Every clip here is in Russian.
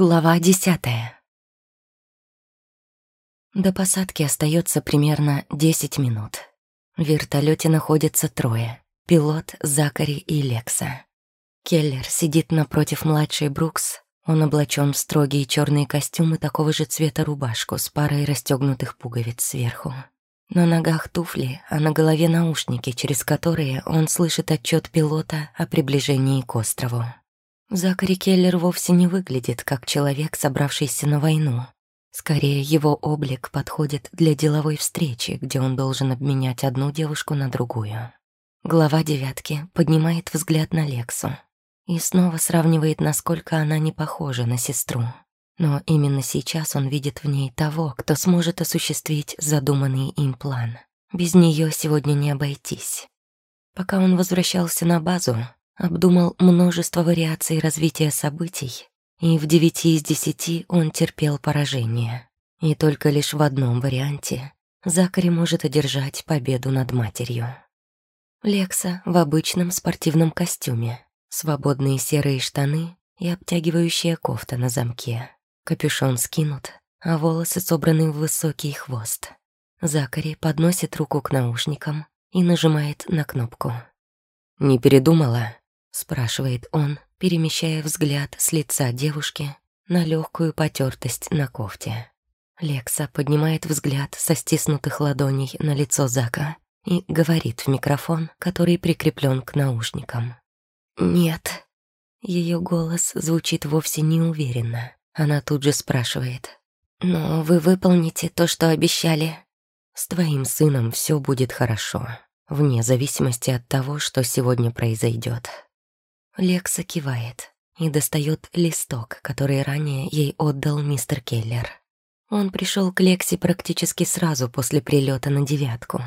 Глава десятая. До посадки остается примерно 10 минут. В вертолете находятся трое — пилот, Закари и Лекса. Келлер сидит напротив младшей Брукс. Он облачен в строгие черные костюмы такого же цвета рубашку с парой расстегнутых пуговиц сверху. На ногах туфли, а на голове наушники, через которые он слышит отчет пилота о приближении к острову. Закари Келлер вовсе не выглядит как человек, собравшийся на войну. Скорее, его облик подходит для деловой встречи, где он должен обменять одну девушку на другую. Глава девятки поднимает взгляд на Лексу и снова сравнивает, насколько она не похожа на сестру. Но именно сейчас он видит в ней того, кто сможет осуществить задуманный им план. Без нее сегодня не обойтись. Пока он возвращался на базу, обдумал множество вариаций развития событий, и в девяти из десяти он терпел поражение. И только лишь в одном варианте Закари может одержать победу над матерью. Лекса в обычном спортивном костюме, свободные серые штаны и обтягивающая кофта на замке. Капюшон скинут, а волосы собраны в высокий хвост. Закари подносит руку к наушникам и нажимает на кнопку. «Не передумала?» Спрашивает он, перемещая взгляд с лица девушки на легкую потертость на кофте. Лекса поднимает взгляд со стиснутых ладоней на лицо Зака и говорит в микрофон, который прикреплен к наушникам. «Нет». Ее голос звучит вовсе неуверенно. Она тут же спрашивает. «Но вы выполните то, что обещали?» «С твоим сыном все будет хорошо, вне зависимости от того, что сегодня произойдет. Лекса кивает и достает листок, который ранее ей отдал мистер Келлер. Он пришел к Лексе практически сразу после прилета на девятку.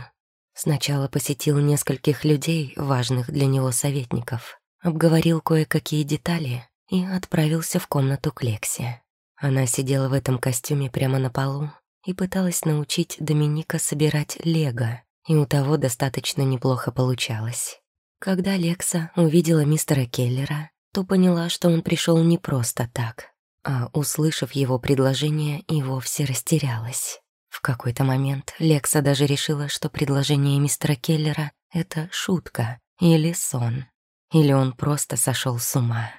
Сначала посетил нескольких людей, важных для него советников, обговорил кое-какие детали и отправился в комнату к Лексе. Она сидела в этом костюме прямо на полу и пыталась научить Доминика собирать лего, и у того достаточно неплохо получалось. Когда Лекса увидела мистера Келлера, то поняла, что он пришел не просто так, а, услышав его предложение, и вовсе растерялась. В какой-то момент Лекса даже решила, что предложение мистера Келлера — это шутка или сон, или он просто сошел с ума.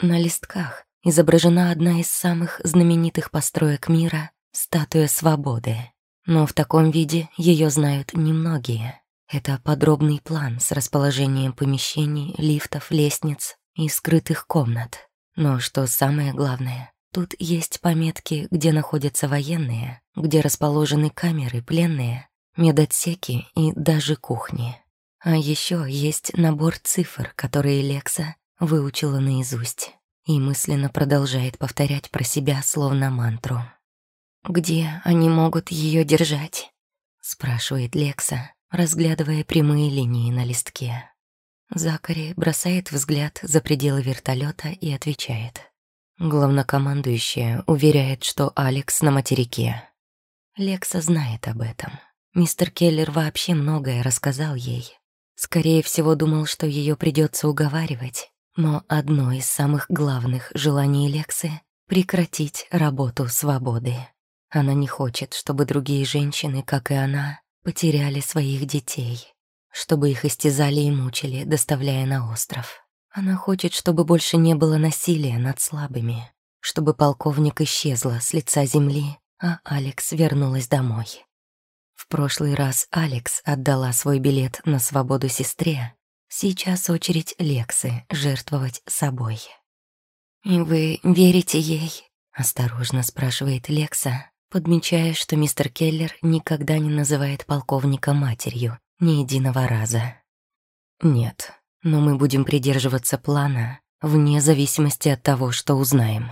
На листках изображена одна из самых знаменитых построек мира — статуя свободы. Но в таком виде ее знают немногие. Это подробный план с расположением помещений, лифтов, лестниц и скрытых комнат. Но что самое главное, тут есть пометки, где находятся военные, где расположены камеры пленные, медотсеки и даже кухни. А еще есть набор цифр, которые Лекса выучила наизусть и мысленно продолжает повторять про себя словно мантру. «Где они могут ее держать?» — спрашивает Лекса, разглядывая прямые линии на листке. Закари бросает взгляд за пределы вертолета и отвечает. Главнокомандующая уверяет, что Алекс на материке. Лекса знает об этом. Мистер Келлер вообще многое рассказал ей. Скорее всего, думал, что ее придется уговаривать. Но одно из самых главных желаний Лексы — прекратить работу свободы. Она не хочет, чтобы другие женщины, как и она, потеряли своих детей, чтобы их истязали и мучили, доставляя на остров. Она хочет, чтобы больше не было насилия над слабыми, чтобы полковник исчезла с лица земли, а Алекс вернулась домой. В прошлый раз Алекс отдала свой билет на свободу сестре, сейчас очередь Лексы жертвовать собой. «И вы верите ей?» — осторожно спрашивает Лекса, подмечая, что мистер Келлер никогда не называет полковника матерью, ни единого раза. Нет, но мы будем придерживаться плана, вне зависимости от того, что узнаем.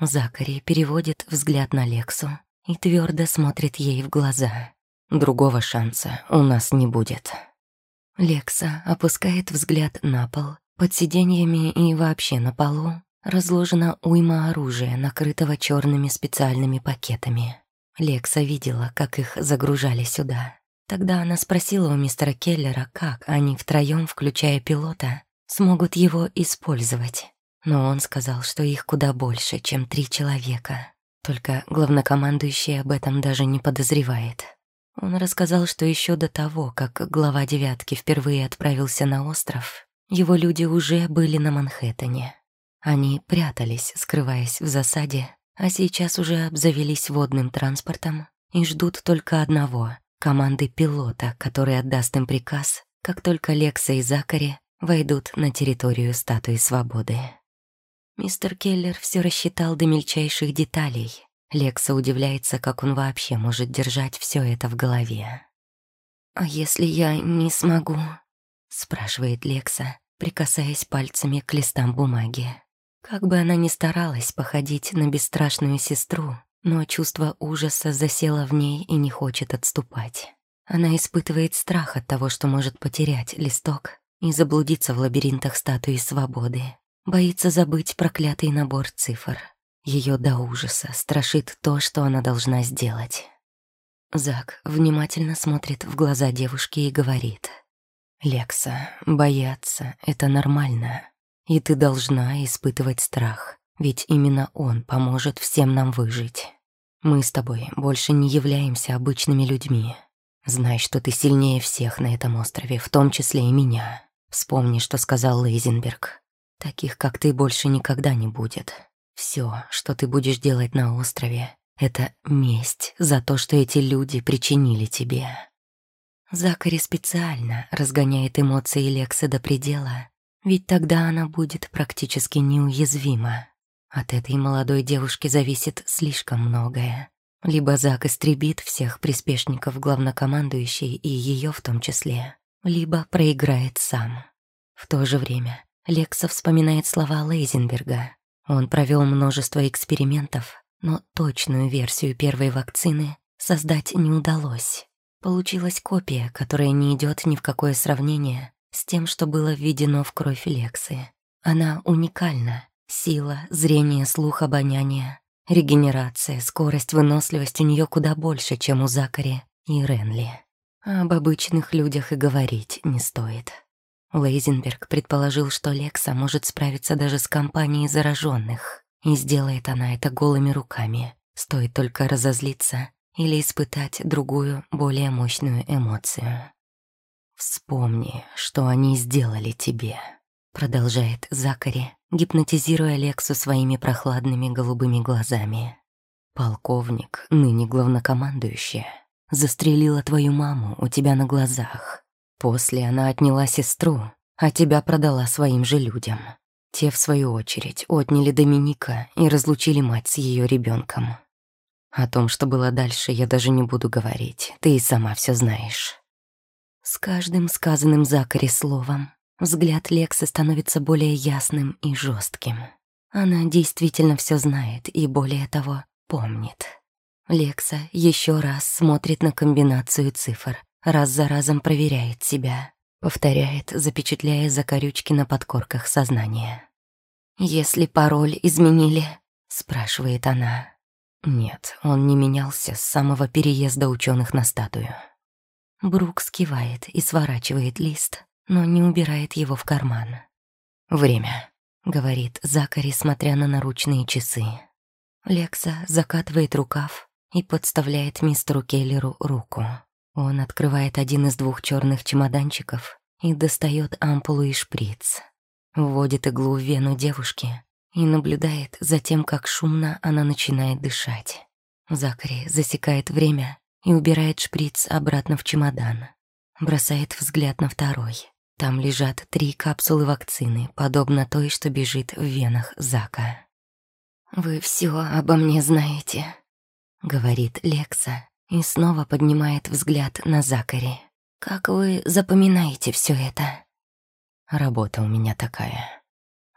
Закари переводит взгляд на Лексу и твердо смотрит ей в глаза. Другого шанса у нас не будет. Лекса опускает взгляд на пол, под сиденьями и вообще на полу, разложена уйма оружия, накрытого черными специальными пакетами. Лекса видела, как их загружали сюда. Тогда она спросила у мистера Келлера, как они втроем, включая пилота, смогут его использовать. Но он сказал, что их куда больше, чем три человека. Только главнокомандующий об этом даже не подозревает. Он рассказал, что еще до того, как глава «девятки» впервые отправился на остров, его люди уже были на Манхэттене. Они прятались, скрываясь в засаде, а сейчас уже обзавелись водным транспортом и ждут только одного — команды пилота, который отдаст им приказ, как только Лекса и Закари войдут на территорию статуи свободы. Мистер Келлер все рассчитал до мельчайших деталей. Лекса удивляется, как он вообще может держать все это в голове. «А если я не смогу?» — спрашивает Лекса, прикасаясь пальцами к листам бумаги. Как бы она ни старалась походить на бесстрашную сестру, но чувство ужаса засело в ней и не хочет отступать. Она испытывает страх от того, что может потерять листок и заблудиться в лабиринтах статуи свободы. Боится забыть проклятый набор цифр. Ее до ужаса страшит то, что она должна сделать. Зак внимательно смотрит в глаза девушки и говорит. «Лекса, бояться — это нормально. И ты должна испытывать страх, ведь именно он поможет всем нам выжить. Мы с тобой больше не являемся обычными людьми. Знай, что ты сильнее всех на этом острове, в том числе и меня. Вспомни, что сказал Лейзенберг. Таких, как ты, больше никогда не будет. Все, что ты будешь делать на острове, это месть за то, что эти люди причинили тебе. Закари специально разгоняет эмоции Лекса до предела, ведь тогда она будет практически неуязвима. От этой молодой девушки зависит слишком многое. Либо Зак истребит всех приспешников главнокомандующей и ее в том числе, либо проиграет сам. В то же время Лекса вспоминает слова Лейзенберга. Он провел множество экспериментов, но точную версию первой вакцины создать не удалось. Получилась копия, которая не идет ни в какое сравнение с тем, что было введено в кровь Лексы. Она уникальна. Сила, зрение, слух, обоняние, регенерация, скорость, выносливость у нее куда больше, чем у Закари и Ренли. об обычных людях и говорить не стоит. Лейзенберг предположил, что Лекса может справиться даже с компанией зараженных, и сделает она это голыми руками. Стоит только разозлиться или испытать другую, более мощную эмоцию. «Вспомни, что они сделали тебе», — продолжает Закари, гипнотизируя Лексу своими прохладными голубыми глазами. «Полковник, ныне главнокомандующая, застрелила твою маму у тебя на глазах. После она отняла сестру, а тебя продала своим же людям. Те, в свою очередь, отняли Доминика и разлучили мать с ее ребенком. О том, что было дальше, я даже не буду говорить, ты и сама все знаешь. С каждым сказанным Закари словом взгляд Лекса становится более ясным и жестким. Она действительно все знает и, более того, помнит. Лекса еще раз смотрит на комбинацию цифр, раз за разом проверяет себя, повторяет, запечатляя закорючки на подкорках сознания. «Если пароль изменили?» — спрашивает она. Нет, он не менялся с самого переезда ученых на статую. Брук скивает и сворачивает лист, но не убирает его в карман. «Время», — говорит Закари, смотря на наручные часы. Лекса закатывает рукав и подставляет мистеру Келлеру руку. Он открывает один из двух черных чемоданчиков и достает ампулу и шприц. Вводит иглу в вену девушки и наблюдает за тем, как шумно она начинает дышать. Закари засекает время и убирает шприц обратно в чемодан. Бросает взгляд на второй. Там лежат три капсулы вакцины, подобно той, что бежит в венах Зака. «Вы все обо мне знаете», — говорит Лекса, и снова поднимает взгляд на Закари. «Как вы запоминаете все это?» «Работа у меня такая».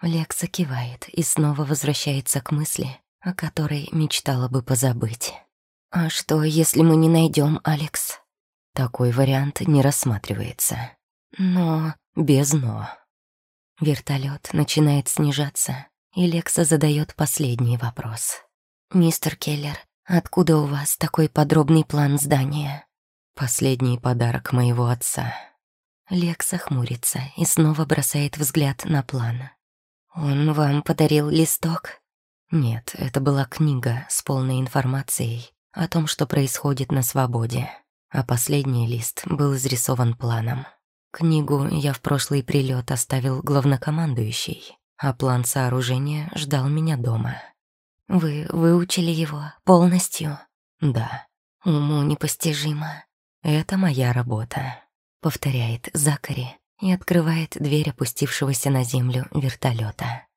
Лекса кивает и снова возвращается к мысли, о которой мечтала бы позабыть. «А что, если мы не найдем Алекс?» Такой вариант не рассматривается. Но без «но». Вертолет начинает снижаться, и Лекса задает последний вопрос. «Мистер Келлер, Откуда у вас такой подробный план здания? Последний подарок моего отца. Лекса хмурится и снова бросает взгляд на план. Он вам подарил листок? Нет, это была книга с полной информацией о том, что происходит на свободе. А последний лист был изрисован планом. Книгу я в прошлый прилет оставил главнокомандующий, а план сооружения ждал меня дома. Вы выучили его полностью? Да. Уму непостижимо. Это моя работа, повторяет Закари и открывает дверь опустившегося на землю вертолета.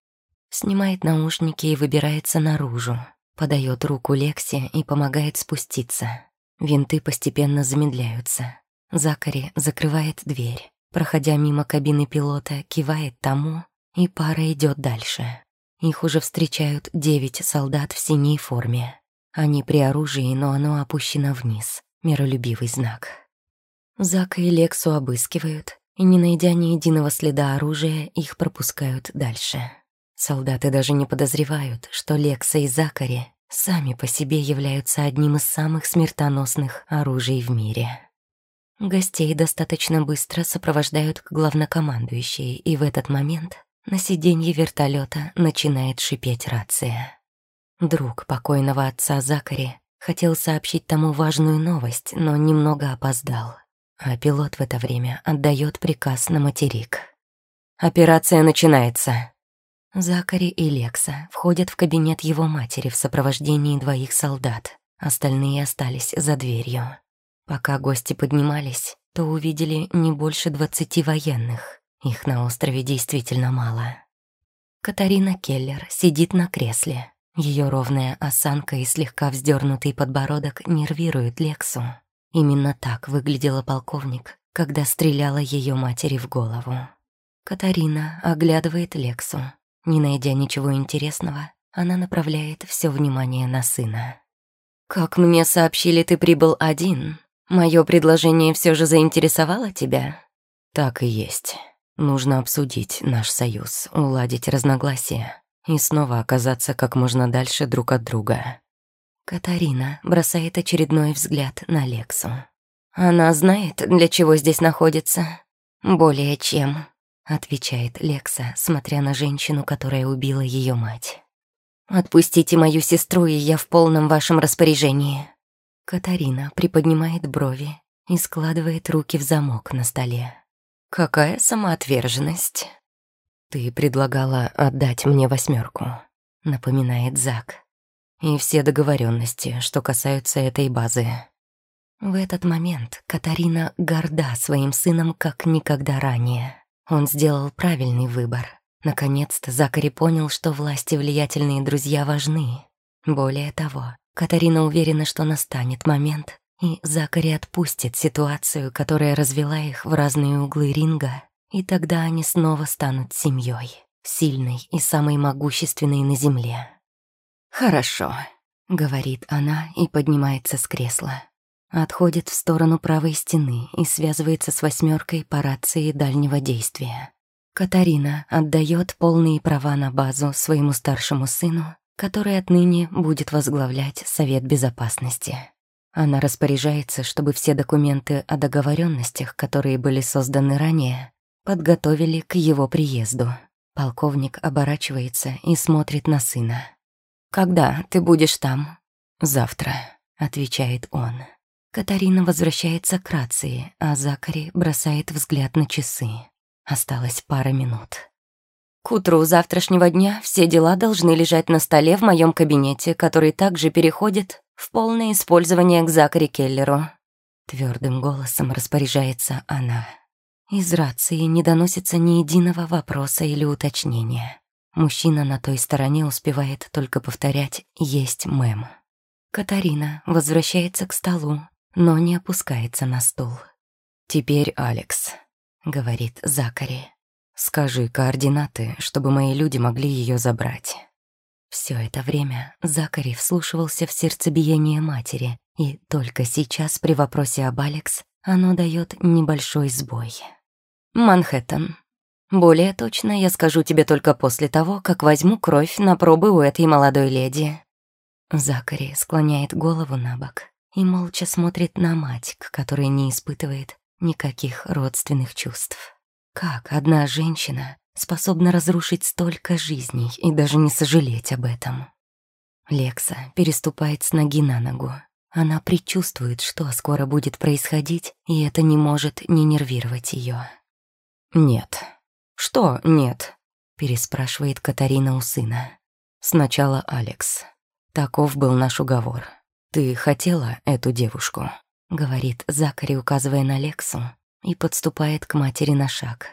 Снимает наушники и выбирается наружу. Подает руку Лексе и помогает спуститься. Винты постепенно замедляются. Закари закрывает дверь. Проходя мимо кабины пилота, кивает тому, и пара идет дальше. Их уже встречают девять солдат в синей форме. Они при оружии, но оно опущено вниз. Миролюбивый знак. Зака и Лексу обыскивают, и, не найдя ни единого следа оружия, их пропускают дальше. Солдаты даже не подозревают, что Лекса и Закари сами по себе являются одним из самых смертоносных оружий в мире. Гостей достаточно быстро сопровождают к главнокомандующей, и в этот момент на сиденье вертолета начинает шипеть рация. Друг покойного отца Закари хотел сообщить тому важную новость, но немного опоздал. А пилот в это время отдает приказ на материк. «Операция начинается», Закари и Лекса входят в кабинет его матери в сопровождении двоих солдат. Остальные остались за дверью. Пока гости поднимались, то увидели не больше двадцати военных. Их на острове действительно мало. Катарина Келлер сидит на кресле. Ее ровная осанка и слегка вздернутый подбородок нервируют Лексу. Именно так выглядела полковник, когда стреляла ее матери в голову. Катарина оглядывает Лексу, не найдя ничего интересного, она направляет все внимание на сына. «Как мне сообщили, ты прибыл один. Мое предложение все же заинтересовало тебя?» «Так и есть. Нужно обсудить наш союз, уладить разногласия и снова оказаться как можно дальше друг от друга». Катарина бросает очередной взгляд на Лексу. «Она знает, для чего здесь находится?» «Более чем», отвечает Лекса, смотря на женщину, которая убила ее мать. «Отпустите мою сестру, и я в полном вашем распоряжении». Катарина приподнимает брови и складывает руки в замок на столе. «Какая самоотверженность!» «Ты предлагала отдать мне восьмерку», — напоминает Зак. «И все договоренности, что касаются этой базы». В этот момент Катарина горда своим сыном как никогда ранее. Он сделал правильный выбор. Наконец-то Закари понял, что власть и влиятельные друзья важны. Более того, Катарина уверена, что настанет момент, и Закари отпустит ситуацию, которая развела их в разные углы ринга, и тогда они снова станут семьей, сильной и самой могущественной на земле. «Хорошо», — говорит она и поднимается с кресла. Отходит в сторону правой стены и связывается с восьмеркой по рации дальнего действия. Катарина отдает полные права на базу своему старшему сыну, который отныне будет возглавлять Совет Безопасности. Она распоряжается, чтобы все документы о договоренностях, которые были созданы ранее, подготовили к его приезду. Полковник оборачивается и смотрит на сына. «Когда ты будешь там?» «Завтра», — отвечает он. Катарина возвращается к рации, а Закари бросает взгляд на часы. Осталось пара минут. К утру завтрашнего дня все дела должны лежать на столе в моем кабинете, который также переходит в полное использование к Закари Келлеру. Твердым голосом распоряжается она. Из рации не доносится ни единого вопроса или уточнения. Мужчина на той стороне успевает только повторять «есть мэм». Катарина возвращается к столу, но не опускается на стул. «Теперь Алекс», — говорит Закари. «Скажи координаты, чтобы мои люди могли ее забрать». Все это время Закари вслушивался в сердцебиение матери, и только сейчас при вопросе об Алекс оно дает небольшой сбой. «Манхэттен. Более точно я скажу тебе только после того, как возьму кровь на пробы у этой молодой леди». Закари склоняет голову на бок и молча смотрит на мать, к которой не испытывает никаких родственных чувств. Как одна женщина способна разрушить столько жизней и даже не сожалеть об этом. Лекса переступает с ноги на ногу. Она предчувствует, что скоро будет происходить, и это не может не нервировать ее. «Нет». «Что «нет»?» — переспрашивает Катарина у сына. «Сначала Алекс. Таков был наш уговор. Ты хотела эту девушку?» — говорит Закари, указывая на Лексу, и подступает к матери на шаг.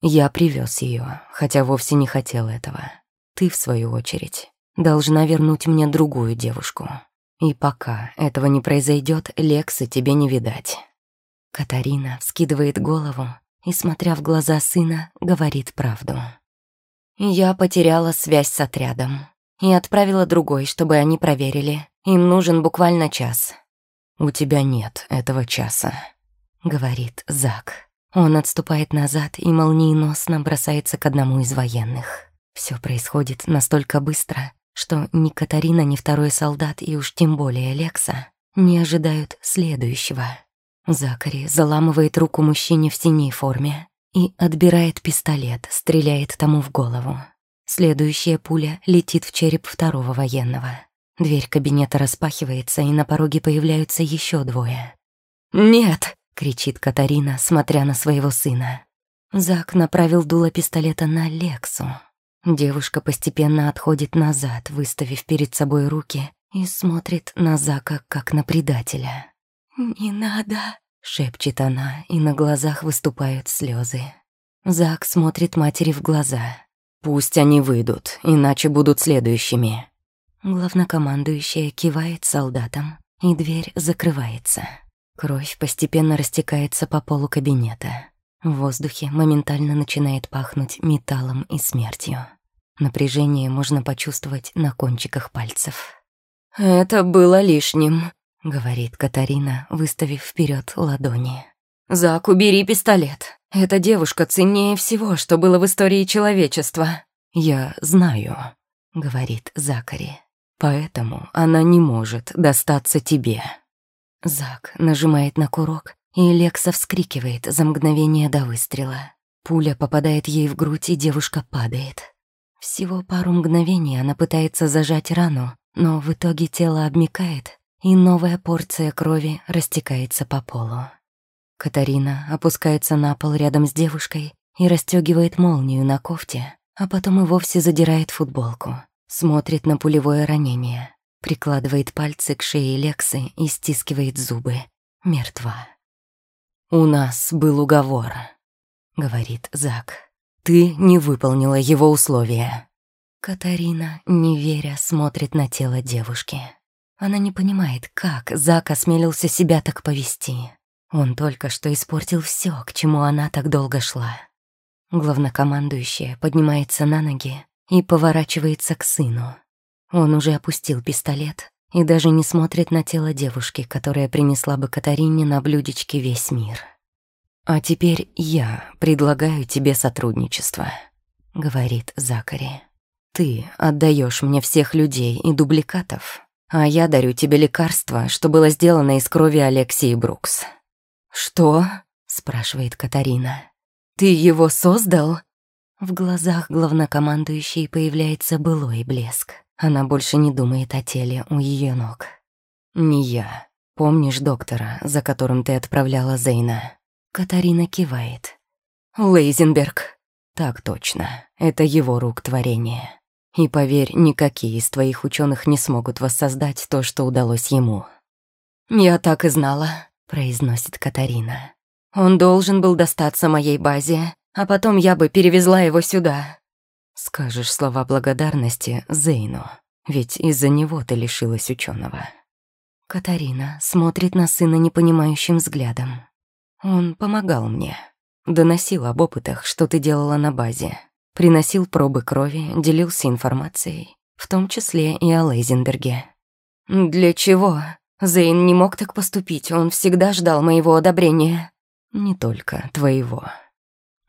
«Я привез ее, хотя вовсе не хотел этого. Ты, в свою очередь, должна вернуть мне другую девушку. И пока этого не произойдет, Лексы тебе не видать». Катарина вскидывает голову и, смотря в глаза сына, говорит правду. «Я потеряла связь с отрядом и отправила другой, чтобы они проверили. Им нужен буквально час». «У тебя нет этого часа», — говорит Зак. Он отступает назад и молниеносно бросается к одному из военных. Все происходит настолько быстро, что ни Катарина, ни второй солдат, и уж тем более Лекса, не ожидают следующего. Закари заламывает руку мужчине в синей форме и отбирает пистолет, стреляет тому в голову. Следующая пуля летит в череп второго военного. Дверь кабинета распахивается, и на пороге появляются еще двое. «Нет!» — кричит Катарина, смотря на своего сына. Зак направил дуло пистолета на Лексу. Девушка постепенно отходит назад, выставив перед собой руки, и смотрит на Зака, как на предателя. «Не надо», — шепчет она, и на глазах выступают слезы. Зак смотрит матери в глаза. «Пусть они выйдут, иначе будут следующими». Главнокомандующая кивает солдатам, и дверь закрывается. Кровь постепенно растекается по полу кабинета. В воздухе моментально начинает пахнуть металлом и смертью. Напряжение можно почувствовать на кончиках пальцев. «Это было лишним», — говорит Катарина, выставив вперед ладони. «Зак, убери пистолет. Эта девушка ценнее всего, что было в истории человечества». «Я знаю», — говорит Закари. «Поэтому она не может достаться тебе». Зак нажимает на курок, и Лекса вскрикивает за мгновение до выстрела. Пуля попадает ей в грудь, и девушка падает. Всего пару мгновений она пытается зажать рану, но в итоге тело обмикает, и новая порция крови растекается по полу. Катарина опускается на пол рядом с девушкой и расстегивает молнию на кофте, а потом и вовсе задирает футболку, смотрит на пулевое ранение прикладывает пальцы к шее Лексы и стискивает зубы. Мертва. «У нас был уговор», — говорит Зак. «Ты не выполнила его условия». Катарина, не веря, смотрит на тело девушки. Она не понимает, как Зак осмелился себя так повести. Он только что испортил все, к чему она так долго шла. Главнокомандующая поднимается на ноги и поворачивается к сыну. Он уже опустил пистолет и даже не смотрит на тело девушки, которая принесла бы Катарине на блюдечке весь мир. «А теперь я предлагаю тебе сотрудничество», — говорит Закари. «Ты отдаешь мне всех людей и дубликатов, а я дарю тебе лекарство, что было сделано из крови Алексии Брукс». «Что?» — спрашивает Катарина. «Ты его создал?» В глазах главнокомандующей появляется былой блеск. Она больше не думает о теле у ее ног. «Не я. Помнишь доктора, за которым ты отправляла Зейна?» Катарина кивает. «Лейзенберг». «Так точно. Это его рук творение. И поверь, никакие из твоих ученых не смогут воссоздать то, что удалось ему». «Я так и знала», — произносит Катарина. «Он должен был достаться моей базе, а потом я бы перевезла его сюда. Скажешь слова благодарности Зейну, ведь из-за него ты лишилась ученого. Катарина смотрит на сына непонимающим взглядом. Он помогал мне. Доносил об опытах, что ты делала на базе. Приносил пробы крови, делился информацией, в том числе и о Лейзенберге. «Для чего? Зейн не мог так поступить, он всегда ждал моего одобрения». «Не только твоего»,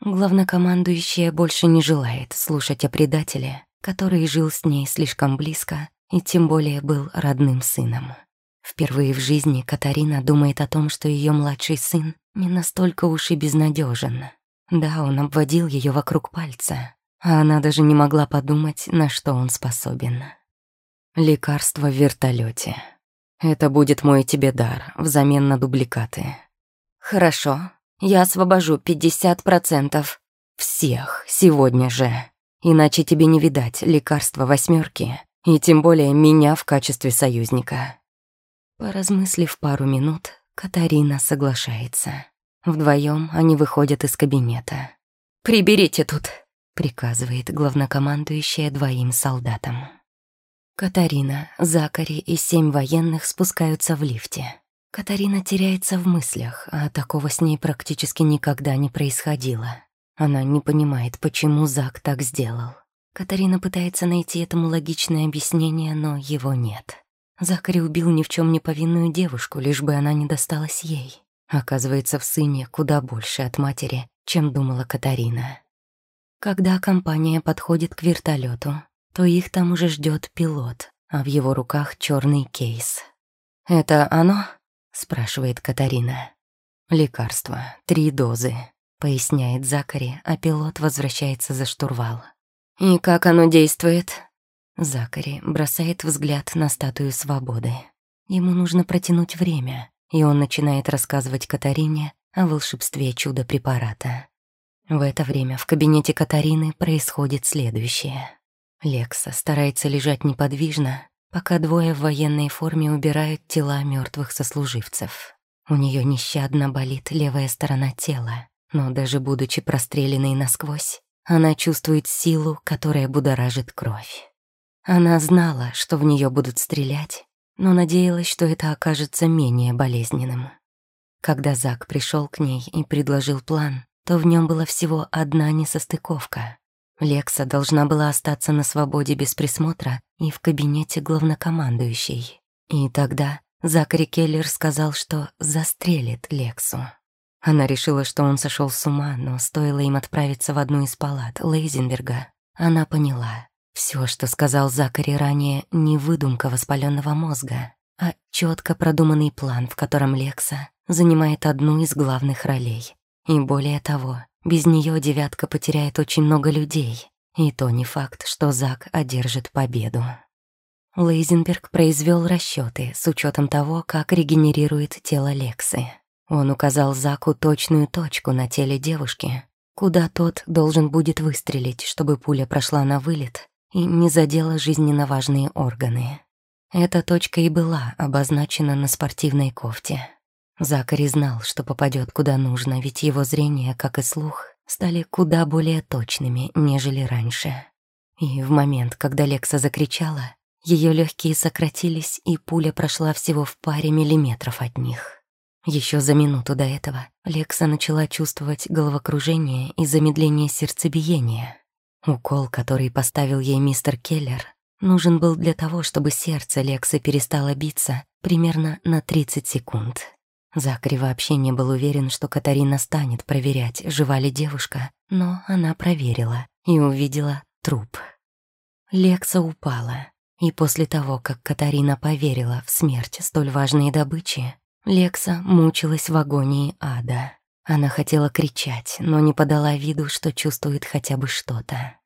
Главнокомандующая больше не желает слушать о предателе, который жил с ней слишком близко и тем более был родным сыном. Впервые в жизни Катарина думает о том, что ее младший сын не настолько уж и безнадежен. Да, он обводил ее вокруг пальца, а она даже не могла подумать, на что он способен. Лекарство в вертолете. Это будет мой тебе дар взамен на дубликаты. Хорошо, я освобожу 50%. Всех сегодня же. Иначе тебе не видать лекарства восьмерки, и тем более меня в качестве союзника. Поразмыслив пару минут, Катарина соглашается. Вдвоем они выходят из кабинета. «Приберите тут», — приказывает главнокомандующая двоим солдатам. Катарина, Закари и семь военных спускаются в лифте. Катарина теряется в мыслях, а такого с ней практически никогда не происходило. Она не понимает, почему Зак так сделал. Катарина пытается найти этому логичное объяснение, но его нет. Закари убил ни в чем не повинную девушку, лишь бы она не досталась ей. Оказывается, в сыне куда больше от матери, чем думала Катарина. Когда компания подходит к вертолету, то их там уже ждет пилот, а в его руках черный кейс. «Это оно?» — спрашивает Катарина. «Лекарство. Три дозы», — поясняет Закари, а пилот возвращается за штурвал. «И как оно действует?» Закари бросает взгляд на статую свободы. Ему нужно протянуть время, и он начинает рассказывать Катарине о волшебстве чудо-препарата. В это время в кабинете Катарины происходит следующее. Лекса старается лежать неподвижно, пока двое в военной форме убирают тела мертвых сослуживцев. У нее нещадно болит левая сторона тела, но даже будучи простреленной насквозь, она чувствует силу, которая будоражит кровь. Она знала, что в нее будут стрелять, но надеялась, что это окажется менее болезненным. Когда Зак пришел к ней и предложил план, то в нем была всего одна несостыковка. Лекса должна была остаться на свободе без присмотра и в кабинете главнокомандующей. И тогда Закари Келлер сказал, что застрелит Лексу. Она решила, что он сошел с ума, но стоило им отправиться в одну из палат Лейзенберга, она поняла, все, что сказал Закари ранее, не выдумка воспаленного мозга, а четко продуманный план, в котором Лекса занимает одну из главных ролей. И более того, без нее девятка потеряет очень много людей, и то не факт, что Зак одержит победу. Лейзенберг произвел расчеты с учетом того, как регенерирует тело Лексы. Он указал Заку точную точку на теле девушки, куда тот должен будет выстрелить, чтобы пуля прошла на вылет и не задела жизненно важные органы. Эта точка и была обозначена на спортивной кофте. Закари знал, что попадет куда нужно, ведь его зрение, как и слух, стали куда более точными, нежели раньше. И в момент, когда Лекса закричала, ее легкие сократились, и пуля прошла всего в паре миллиметров от них. Еще за минуту до этого Лекса начала чувствовать головокружение и замедление сердцебиения. Укол, который поставил ей мистер Келлер, нужен был для того, чтобы сердце Лексы перестало биться примерно на 30 секунд. Закари вообще не был уверен, что Катарина станет проверять, жива ли девушка, но она проверила и увидела труп. Лекса упала, и после того, как Катарина поверила в смерть столь важной добычи, Лекса мучилась в агонии ада. Она хотела кричать, но не подала виду, что чувствует хотя бы что-то.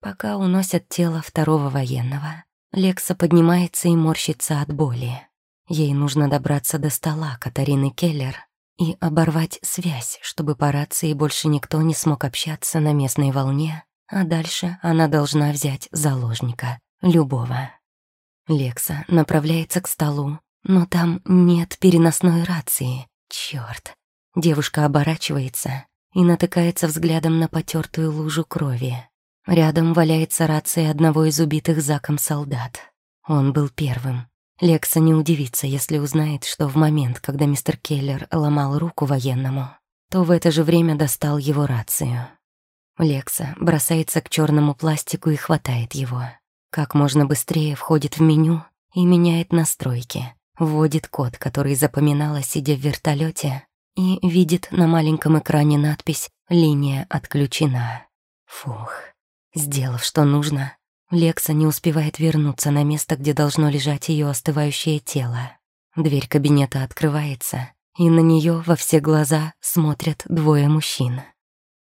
Пока уносят тело второго военного, Лекса поднимается и морщится от боли. Ей нужно добраться до стола Катарины Келлер и оборвать связь, чтобы по рации больше никто не смог общаться на местной волне, а дальше она должна взять заложника, любого. Лекса направляется к столу, но там нет переносной рации. Чёрт. Девушка оборачивается и натыкается взглядом на потертую лужу крови. Рядом валяется рация одного из убитых Заком солдат. Он был первым. Лекса не удивится, если узнает, что в момент, когда мистер Келлер ломал руку военному, то в это же время достал его рацию. Лекса бросается к черному пластику и хватает его. Как можно быстрее входит в меню и меняет настройки. Вводит код, который запоминала, сидя в вертолете, и видит на маленьком экране надпись «Линия отключена». Фух. Сделав, что нужно, Лекса не успевает вернуться на место, где должно лежать ее остывающее тело. Дверь кабинета открывается, и на нее во все глаза смотрят двое мужчин.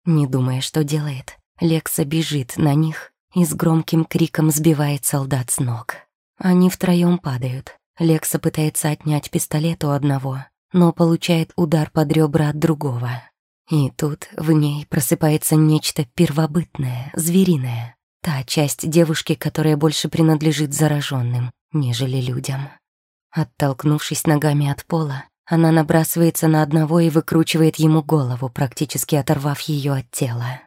Не думая, что делает, Лекса бежит на них и с громким криком сбивает солдат с ног. Они втроем падают. Лекса пытается отнять пистолет у одного, но получает удар под ребра от другого. И тут в ней просыпается нечто первобытное, звериное. Та часть девушки, которая больше принадлежит зараженным, нежели людям. Оттолкнувшись ногами от пола, она набрасывается на одного и выкручивает ему голову, практически оторвав ее от тела.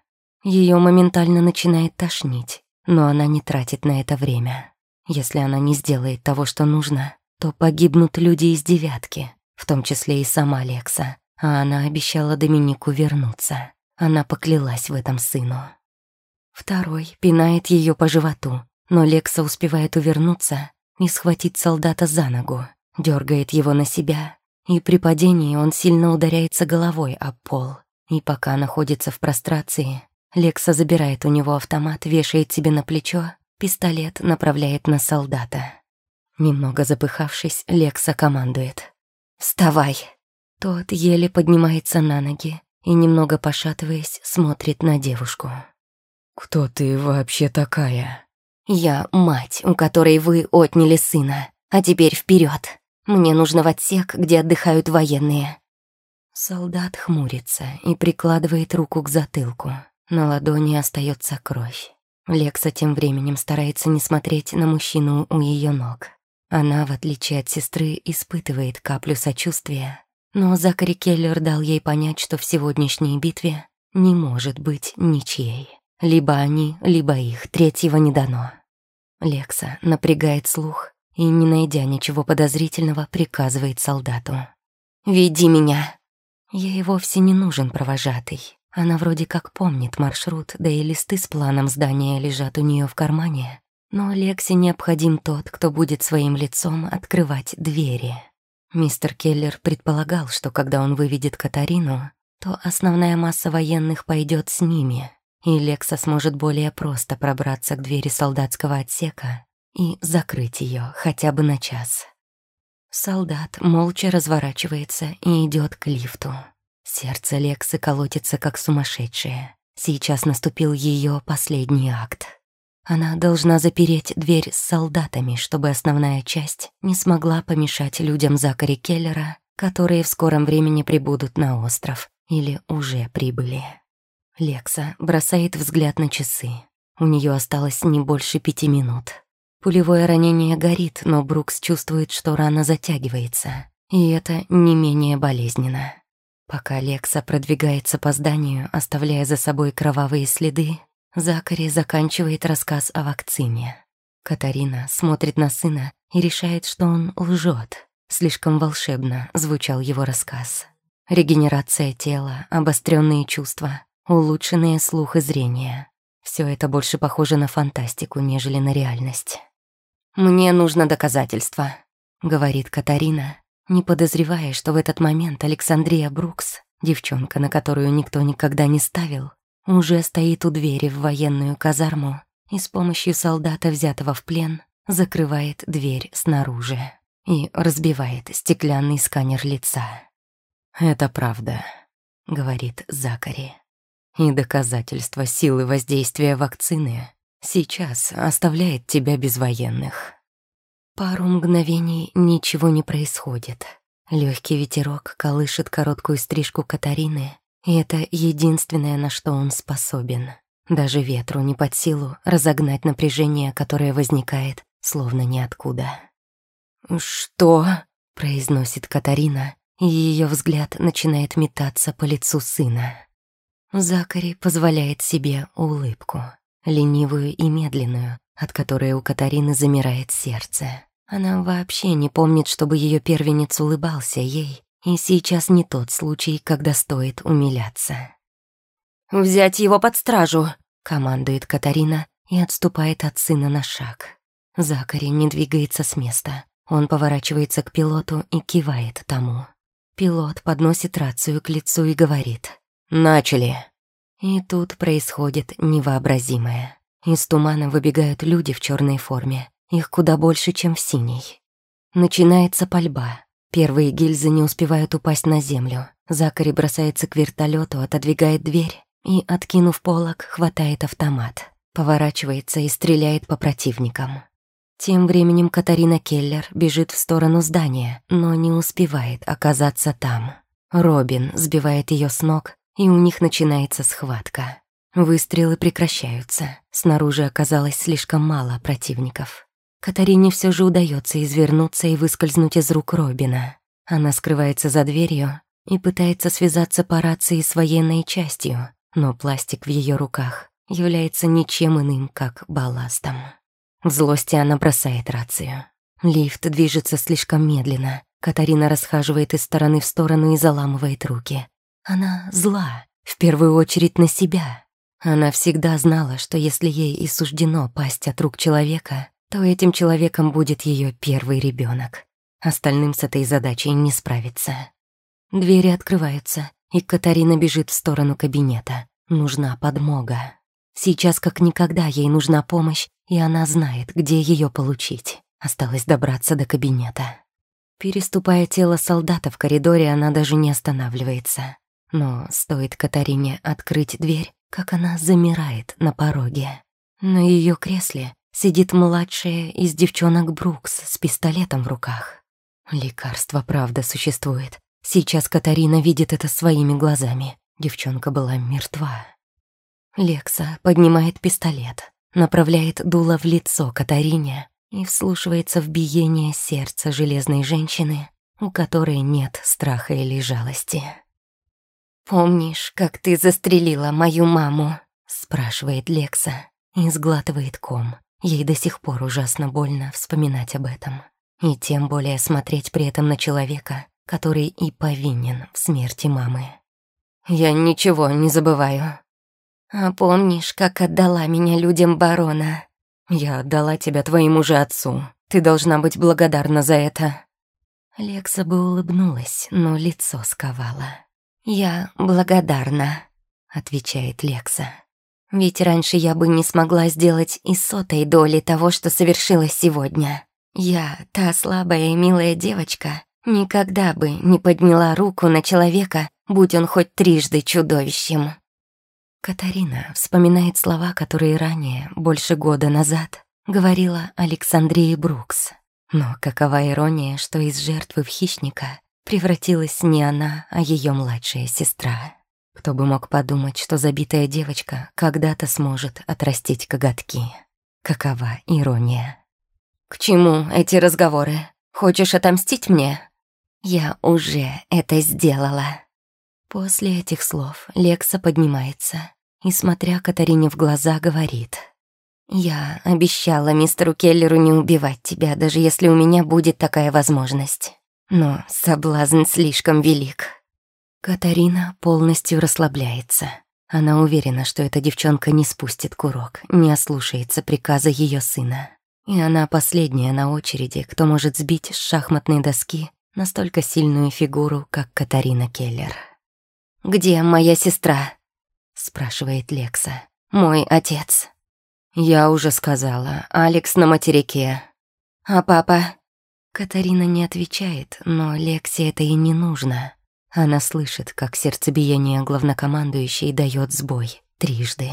Ее моментально начинает тошнить, но она не тратит на это время. Если она не сделает того, что нужно, то погибнут люди из девятки, в том числе и сама Лекса, а она обещала Доминику вернуться. Она поклялась в этом сыну. Второй пинает ее по животу, но Лекса успевает увернуться и схватить солдата за ногу, дергает его на себя, и при падении он сильно ударяется головой об пол. И пока находится в прострации, Лекса забирает у него автомат, вешает себе на плечо, пистолет направляет на солдата. Немного запыхавшись, Лекса командует. «Вставай!» Тот еле поднимается на ноги и, немного пошатываясь, смотрит на девушку. «Кто ты вообще такая?» «Я мать, у которой вы отняли сына. А теперь вперед. Мне нужно в отсек, где отдыхают военные». Солдат хмурится и прикладывает руку к затылку. На ладони остается кровь. Лекса тем временем старается не смотреть на мужчину у ее ног. Она, в отличие от сестры, испытывает каплю сочувствия, но Закари Келлер дал ей понять, что в сегодняшней битве не может быть ничьей. Либо они, либо их, третьего не дано. Лекса напрягает слух и, не найдя ничего подозрительного, приказывает солдату. «Веди меня!» Ей вовсе не нужен провожатый. Она вроде как помнит маршрут, да и листы с планом здания лежат у нее в кармане. Но Лексе необходим тот, кто будет своим лицом открывать двери. Мистер Келлер предполагал, что когда он выведет Катарину, то основная масса военных пойдет с ними, и Лекса сможет более просто пробраться к двери солдатского отсека и закрыть ее хотя бы на час. Солдат молча разворачивается и идет к лифту. Сердце Лексы колотится как сумасшедшее. Сейчас наступил ее последний акт. Она должна запереть дверь с солдатами, чтобы основная часть не смогла помешать людям Закари Келлера, которые в скором времени прибудут на остров или уже прибыли. Лекса бросает взгляд на часы. У нее осталось не больше пяти минут. Пулевое ранение горит, но Брукс чувствует, что рана затягивается, и это не менее болезненно. Пока Лекса продвигается по зданию, оставляя за собой кровавые следы, Закари заканчивает рассказ о вакцине. Катарина смотрит на сына и решает, что он лжет. Слишком волшебно звучал его рассказ. Регенерация тела, обостренные чувства, улучшенные слух и зрение. Все это больше похоже на фантастику, нежели на реальность. «Мне нужно доказательство», — говорит Катарина, не подозревая, что в этот момент Александрия Брукс, девчонка, на которую никто никогда не ставил, уже стоит у двери в военную казарму и с помощью солдата, взятого в плен, закрывает дверь снаружи и разбивает стеклянный сканер лица. «Это правда», — говорит Закари. «И доказательство силы воздействия вакцины сейчас оставляет тебя без военных». Пару мгновений ничего не происходит. Легкий ветерок колышет короткую стрижку Катарины, и это единственное, на что он способен. Даже ветру не под силу разогнать напряжение, которое возникает, словно ниоткуда. «Что?» — произносит Катарина, и ее взгляд начинает метаться по лицу сына. Закари позволяет себе улыбку, ленивую и медленную, от которой у Катарины замирает сердце. Она вообще не помнит, чтобы ее первенец улыбался ей, и сейчас не тот случай, когда стоит умиляться. «Взять его под стражу!» — командует Катарина и отступает от сына на шаг. Закари не двигается с места. Он поворачивается к пилоту и кивает тому. Пилот подносит рацию к лицу и говорит «Начали!» И тут происходит невообразимое. Из тумана выбегают люди в черной форме. Их куда больше, чем в синей. Начинается пальба. Первые гильзы не успевают упасть на землю. Закари бросается к вертолету, отодвигает дверь и, откинув полок, хватает автомат, поворачивается и стреляет по противникам. Тем временем Катарина Келлер бежит в сторону здания, но не успевает оказаться там. Робин сбивает ее с ног, и у них начинается схватка. Выстрелы прекращаются. Снаружи оказалось слишком мало противников. Катарине все же удается извернуться и выскользнуть из рук Робина. Она скрывается за дверью и пытается связаться по рации с военной частью, но пластик в ее руках является ничем иным, как балластом. В злости она бросает рацию. Лифт движется слишком медленно. Катарина расхаживает из стороны в сторону и заламывает руки. Она зла, в первую очередь на себя. Она всегда знала, что если ей и суждено пасть от рук человека, то этим человеком будет ее первый ребенок. Остальным с этой задачей не справиться. Двери открываются, и Катарина бежит в сторону кабинета. Нужна подмога. Сейчас как никогда ей нужна помощь, и она знает, где ее получить. Осталось добраться до кабинета. Переступая тело солдата в коридоре, она даже не останавливается. Но стоит Катарине открыть дверь, как она замирает на пороге. На ее кресле сидит младшая из девчонок Брукс с пистолетом в руках. Лекарство правда существует. Сейчас Катарина видит это своими глазами. Девчонка была мертва. Лекса поднимает пистолет, направляет дуло в лицо Катарине и вслушивается в биение сердца железной женщины, у которой нет страха или жалости. «Помнишь, как ты застрелила мою маму?» — спрашивает Лекса и сглатывает ком. Ей до сих пор ужасно больно вспоминать об этом. И тем более смотреть при этом на человека, который и повинен в смерти мамы. «Я ничего не забываю», а помнишь, как отдала меня людям барона? Я отдала тебя твоему же отцу. Ты должна быть благодарна за это. Лекса бы улыбнулась, но лицо сковала. «Я благодарна», — отвечает Лекса. «Ведь раньше я бы не смогла сделать и сотой доли того, что совершилось сегодня. Я, та слабая и милая девочка, никогда бы не подняла руку на человека, будь он хоть трижды чудовищем. Катарина вспоминает слова, которые ранее, больше года назад, говорила Александрии Брукс. Но какова ирония, что из жертвы в хищника превратилась не она, а ее младшая сестра. Кто бы мог подумать, что забитая девочка когда-то сможет отрастить коготки. Какова ирония. «К чему эти разговоры? Хочешь отомстить мне?» «Я уже это сделала». После этих слов Лекса поднимается и, смотря Катарине в глаза, говорит. «Я обещала мистеру Келлеру не убивать тебя, даже если у меня будет такая возможность. Но соблазн слишком велик». Катарина полностью расслабляется. Она уверена, что эта девчонка не спустит курок, не ослушается приказа ее сына. И она последняя на очереди, кто может сбить с шахматной доски настолько сильную фигуру, как Катарина Келлер. «Где моя сестра?» спрашивает Лекса. «Мой отец». «Я уже сказала, Алекс на материке». «А папа?» Катарина не отвечает, но Лексе это и не нужно. Она слышит, как сердцебиение главнокомандующей дает сбой трижды.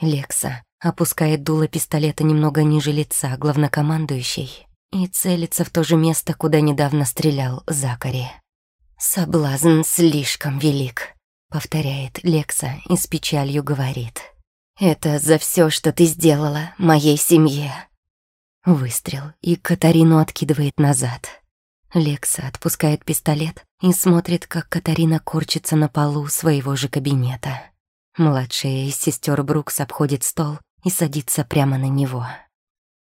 Лекса опускает дуло пистолета немного ниже лица главнокомандующей и целится в то же место, куда недавно стрелял Закари. Соблазн слишком велик повторяет Лекса и с печалью говорит. «Это за все, что ты сделала моей семье». Выстрел, и Катарину откидывает назад. Лекса отпускает пистолет и смотрит, как Катарина корчится на полу своего же кабинета. Младшая из сестер Брукс обходит стол и садится прямо на него.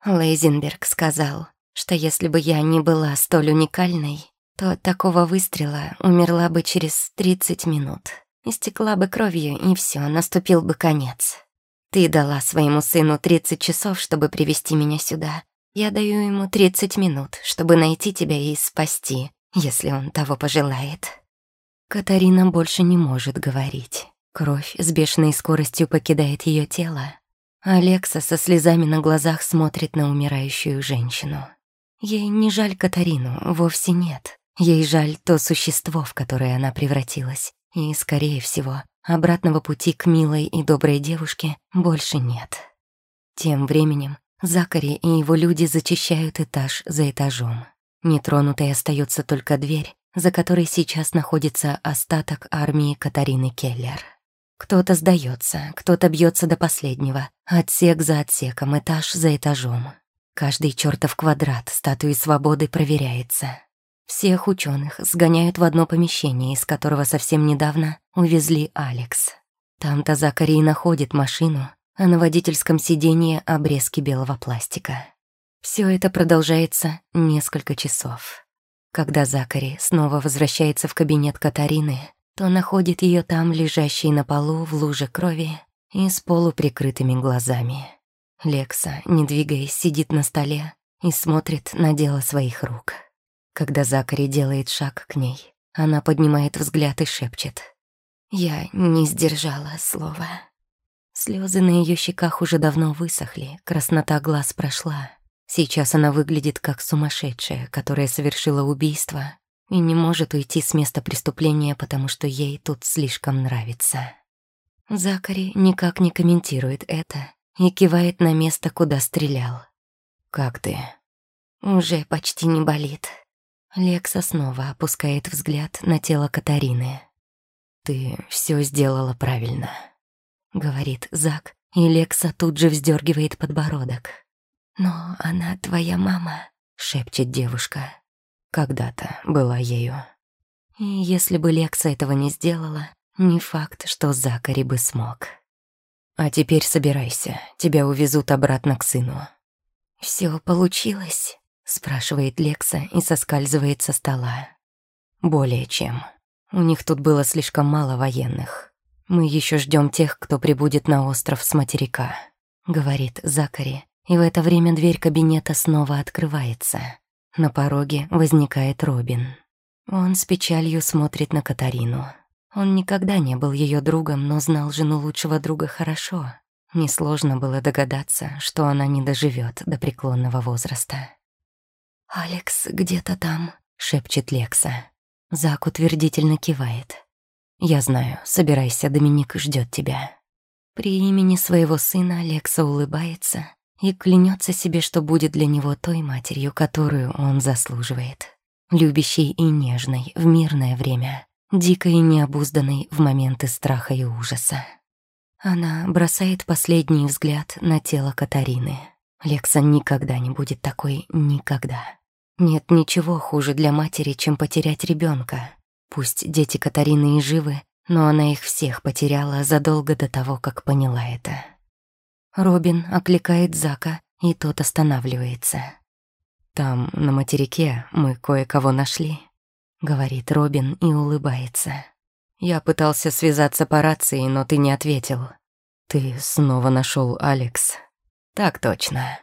Лейзенберг сказал, что если бы я не была столь уникальной, то от такого выстрела умерла бы через 30 минут. Истекла бы кровью, и все, наступил бы конец. Ты дала своему сыну 30 часов, чтобы привести меня сюда. Я даю ему 30 минут, чтобы найти тебя и спасти, если он того пожелает. Катарина больше не может говорить. Кровь с бешеной скоростью покидает ее тело. Алекса со слезами на глазах смотрит на умирающую женщину. Ей не жаль Катарину, вовсе нет. Ей жаль то существо, в которое она превратилась. И, скорее всего, обратного пути к милой и доброй девушке больше нет. Тем временем Закари и его люди зачищают этаж за этажом. Нетронутой остается только дверь, за которой сейчас находится остаток армии Катарины Келлер. Кто-то сдается, кто-то бьется до последнего, отсек за отсеком, этаж за этажом. Каждый чертов квадрат статуи свободы проверяется. Всех ученых сгоняют в одно помещение, из которого совсем недавно увезли Алекс. Там-то Закари находит машину, а на водительском сиденье обрезки белого пластика. Все это продолжается несколько часов. Когда Закари снова возвращается в кабинет Катарины, то находит ее там, лежащей на полу в луже крови и с полуприкрытыми глазами. Лекса, не двигаясь, сидит на столе и смотрит на дело своих рук. Когда Закари делает шаг к ней, она поднимает взгляд и шепчет. «Я не сдержала слова». Слезы на ее щеках уже давно высохли, краснота глаз прошла. Сейчас она выглядит как сумасшедшая, которая совершила убийство и не может уйти с места преступления, потому что ей тут слишком нравится. Закари никак не комментирует это и кивает на место, куда стрелял. «Как ты?» «Уже почти не болит». Лекса снова опускает взгляд на тело Катарины. «Ты все сделала правильно», — говорит Зак, и Лекса тут же вздергивает подбородок. «Но она твоя мама», — шепчет девушка. «Когда-то была ею». И если бы Лекса этого не сделала, не факт, что Закари бы смог. «А теперь собирайся, тебя увезут обратно к сыну». «Всё получилось?» — спрашивает Лекса и соскальзывает со стола. «Более чем. У них тут было слишком мало военных. Мы ещё ждём тех, кто прибудет на остров с материка», — говорит Закари, и в это время дверь кабинета снова открывается. На пороге возникает Робин. Он с печалью смотрит на Катарину. Он никогда не был ее другом, но знал жену лучшего друга хорошо. Несложно было догадаться, что она не доживет до преклонного возраста. «Алекс где-то там», — шепчет Лекса. Зак утвердительно кивает. «Я знаю, собирайся, Доминик ждет тебя». При имени своего сына Лекса улыбается и клянется себе, что будет для него той матерью, которую он заслуживает. Любящей и нежной в мирное время, дикой и необузданной в моменты страха и ужаса. Она бросает последний взгляд на тело Катарины. Лекса никогда не будет такой никогда. Нет ничего хуже для матери, чем потерять ребенка. Пусть дети Катарины и живы, но она их всех потеряла задолго до того, как поняла это. Робин окликает Зака, и тот останавливается. «Там, на материке, мы кое-кого нашли», — говорит Робин и улыбается. «Я пытался связаться по рации, но ты не ответил. Ты снова нашел Алекс?» «Так точно».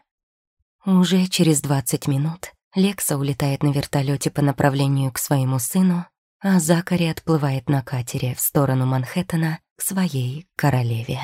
Уже через двадцать минут Лекса улетает на вертолете по направлению к своему сыну, а Закари отплывает на катере в сторону Манхэттена к своей королеве.